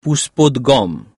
puspod